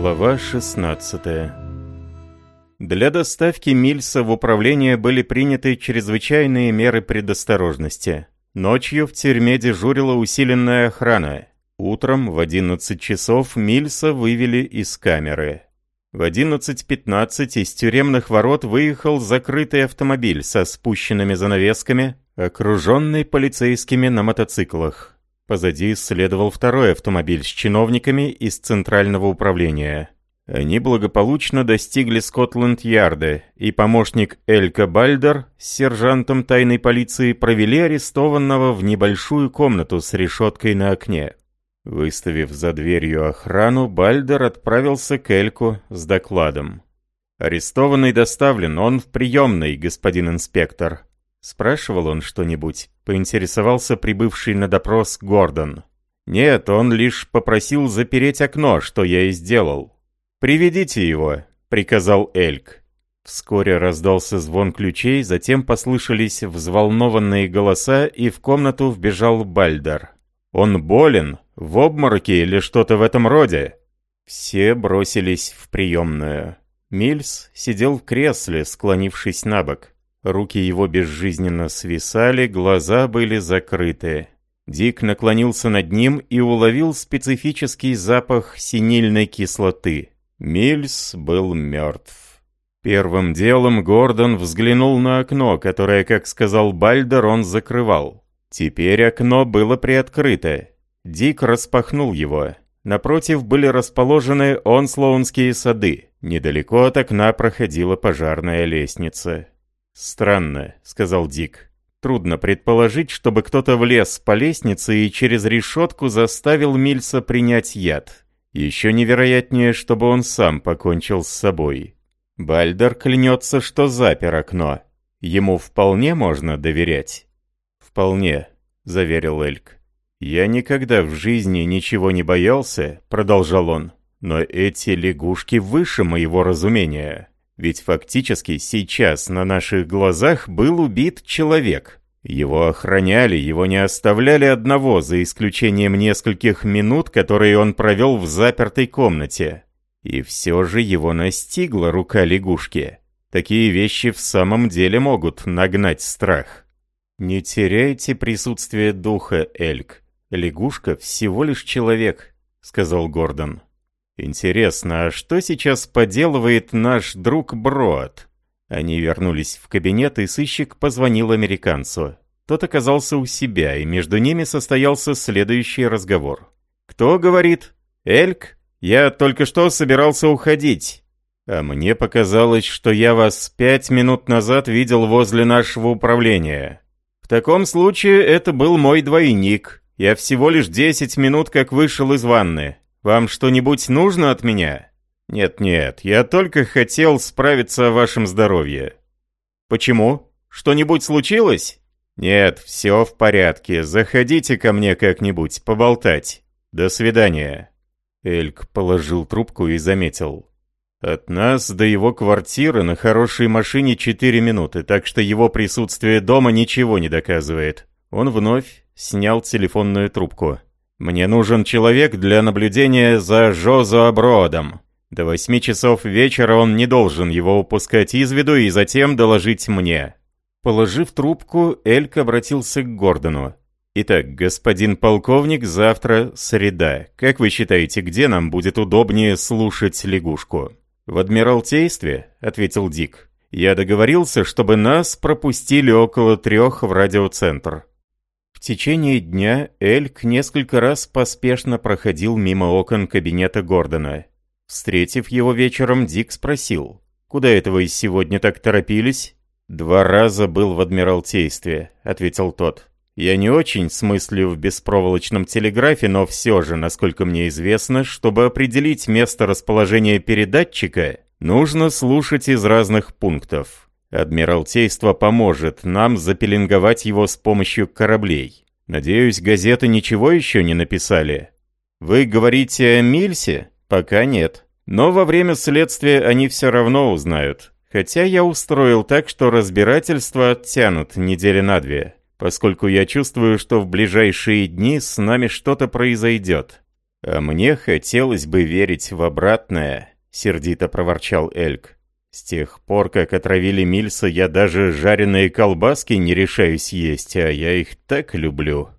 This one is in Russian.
Глава 16 Для доставки Мильса в управление были приняты чрезвычайные меры предосторожности. Ночью в тюрьме дежурила усиленная охрана. Утром в 11 часов Мильса вывели из камеры. В 11.15 из тюремных ворот выехал закрытый автомобиль со спущенными занавесками, окруженный полицейскими на мотоциклах. Позади следовал второй автомобиль с чиновниками из Центрального управления. Они благополучно достигли Скотланд-Ярда, и помощник Элька Бальдер с сержантом тайной полиции провели арестованного в небольшую комнату с решеткой на окне. Выставив за дверью охрану, Бальдер отправился к Эльку с докладом. «Арестованный доставлен, он в приемной, господин инспектор», Спрашивал он что-нибудь, поинтересовался прибывший на допрос Гордон. «Нет, он лишь попросил запереть окно, что я и сделал». «Приведите его», — приказал Эльк. Вскоре раздался звон ключей, затем послышались взволнованные голоса, и в комнату вбежал Бальдер. «Он болен? В обмороке или что-то в этом роде?» Все бросились в приемную. Мильс сидел в кресле, склонившись на бок. Руки его безжизненно свисали, глаза были закрыты. Дик наклонился над ним и уловил специфический запах синильной кислоты. Мильс был мертв. Первым делом Гордон взглянул на окно, которое, как сказал Бальдер, он закрывал. Теперь окно было приоткрыто. Дик распахнул его. Напротив были расположены Онслоунские сады. Недалеко от окна проходила пожарная лестница. «Странно», — сказал Дик. «Трудно предположить, чтобы кто-то влез по лестнице и через решетку заставил Мильса принять яд. Еще невероятнее, чтобы он сам покончил с собой. Бальдер клянется, что запер окно. Ему вполне можно доверять?» «Вполне», — заверил Эльк. «Я никогда в жизни ничего не боялся», — продолжал он. «Но эти лягушки выше моего разумения. Ведь фактически сейчас на наших глазах был убит человек. Его охраняли, его не оставляли одного, за исключением нескольких минут, которые он провел в запертой комнате. И все же его настигла рука лягушки. Такие вещи в самом деле могут нагнать страх. «Не теряйте присутствие духа, Эльк. Лягушка всего лишь человек», — сказал Гордон. «Интересно, а что сейчас поделывает наш друг Брод?» Они вернулись в кабинет, и сыщик позвонил американцу. Тот оказался у себя, и между ними состоялся следующий разговор. «Кто говорит? Эльк? Я только что собирался уходить. А мне показалось, что я вас пять минут назад видел возле нашего управления. В таком случае это был мой двойник. Я всего лишь десять минут как вышел из ванны. Вам что-нибудь нужно от меня? Нет-нет, я только хотел справиться о вашем здоровье. Почему? Что-нибудь случилось? Нет, все в порядке. Заходите ко мне как-нибудь поболтать. До свидания. Эльк положил трубку и заметил. От нас до его квартиры на хорошей машине 4 минуты, так что его присутствие дома ничего не доказывает. Он вновь снял телефонную трубку. Мне нужен человек для наблюдения за Жозо Бродом. До восьми часов вечера он не должен его упускать из виду и затем доложить мне». Положив трубку, Эльк обратился к Гордону. «Итак, господин полковник, завтра среда. Как вы считаете, где нам будет удобнее слушать лягушку?» «В Адмиралтействе», — ответил Дик. «Я договорился, чтобы нас пропустили около трех в радиоцентр. В течение дня Эльк несколько раз поспешно проходил мимо окон кабинета Гордона. Встретив его вечером, Дик спросил, «Куда это вы сегодня так торопились?» «Два раза был в Адмиралтействе», — ответил тот. «Я не очень смыслю в беспроволочном телеграфе, но все же, насколько мне известно, чтобы определить место расположения передатчика, нужно слушать из разных пунктов. Адмиралтейство поможет нам запеленговать его с помощью кораблей. Надеюсь, газеты ничего еще не написали? Вы говорите о Мильсе? Пока нет. Но во время следствия они все равно узнают. Хотя я устроил так, что разбирательство оттянут недели на две, поскольку я чувствую, что в ближайшие дни с нами что-то произойдет. «А мне хотелось бы верить в обратное», — сердито проворчал Эльк. «С тех пор, как отравили Мильса, я даже жареные колбаски не решаюсь есть, а я их так люблю».